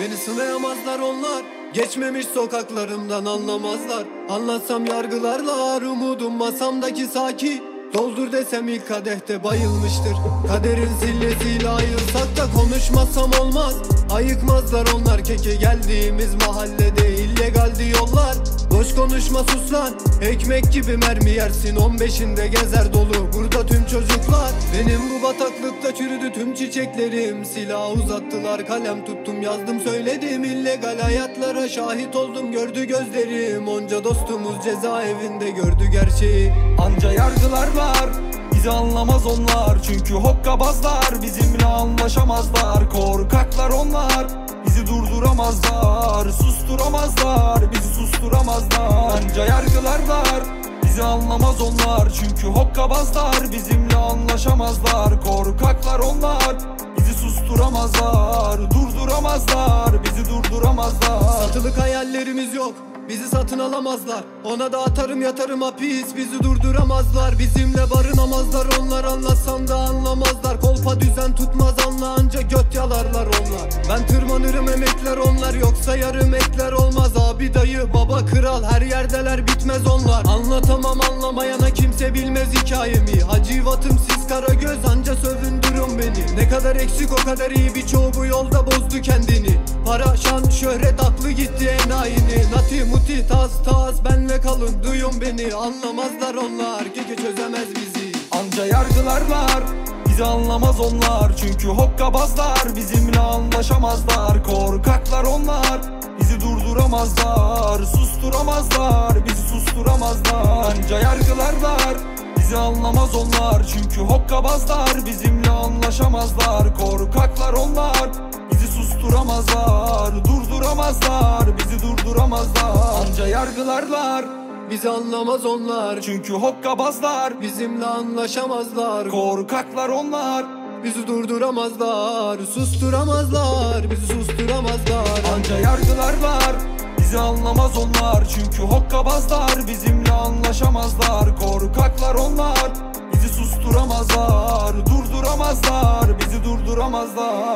Beni sınayamazlar onlar. Geçmemiş sokaklarımdan anlamazlar. Anlatsam yargılarlar umudum masamdaki saki Doldur desem ilk kadehte bayılmıştır. Kaderin sillesiyle ayılsak da konuşmasam olmaz. Ayıkmazlar onlar keke geldiğimiz mahallede illegaldi yollar Boş konuşma sus lan. Ekmek gibi mermi yersin. 15'inde gezer dolu Burada tüm çocuklar. Benim bu bataklıkta çürüdü tüm çiçeklerim. Silah uzattılar kalem tuttum yazdım söyledim. İllegal hayatlara şahit oldum gördü gözlerim. Onca dostumuz cezaevinde gördü gerçeği. Anca yargılar var Bizi anlamaz onlar Çünkü hokkabazlar. Bizimle anlaşamazlar Korkaklar onlar. Bizi durduramazlar Susturamazlar. Bizi susturamazlar Anca yargılar var. Bizi anlamaz onlar Çünkü hokkabazlar. Bizimle anlaşamazlar Korkaklar onlar. Bizi susturamazlar Durduramazlar. Bizi durduramazlar Satılık hayallerimiz yok. Bizi satın alamazlar. Ona da atarım yatarım hapis. Bizi durduramazlar. Bizimle barınamazlar. Onlar anlatsan da anlamazlar. Kolpa düzen tutmaz anla. Anca göt yalarlar onlar. Ben tırmanırım emekler onlar. Yoksa yarım ekler olmaz. Abi dayı baba kral Her yerdeler. Bitmez onlar. Anlatamam anlamayana kimse bilmez hikayemi. Hacivatım siz kara göz. Anca sövündürün beni. Ne kadar eksik o kadar iyi. Birçoğu bu yolda bozdu kendini. Para şan şöhret aklı gitti enayini. Nati muti tas tas benle kalın duyun beni. Anlamazlar onlar keke çözemez bizi. Anca yargılar var Bizi anlamaz onlar. Çünkü hokkabazlar Bizimle anlaşamazlar. Korkaklar onlar Bizi durduramazlar. Susturamazlar Bizi susturamazlar. Anca yargılar var Bizi anlamaz onlar. Çünkü hokkabazlar Bizimle anlaşamazlar. Korkaklar onlar susturamazlar Durduramazlar Bizi durduramazlar. Anca yargılarlar Bizi anlamaz onlar. Çünkü hokkabazlar Bizimle anlaşamazlar. Korkaklar onlar Bizi durduramazlar. Susturamazlar Bizi susturamazlar. Anca yargılar var Bizi anlamaz onlar. Çünkü hokkabazlar Bizimle anlaşamazlar. Korkaklar onlar Bizi susturamazlar. Durduramazlar Bizi durduramazlar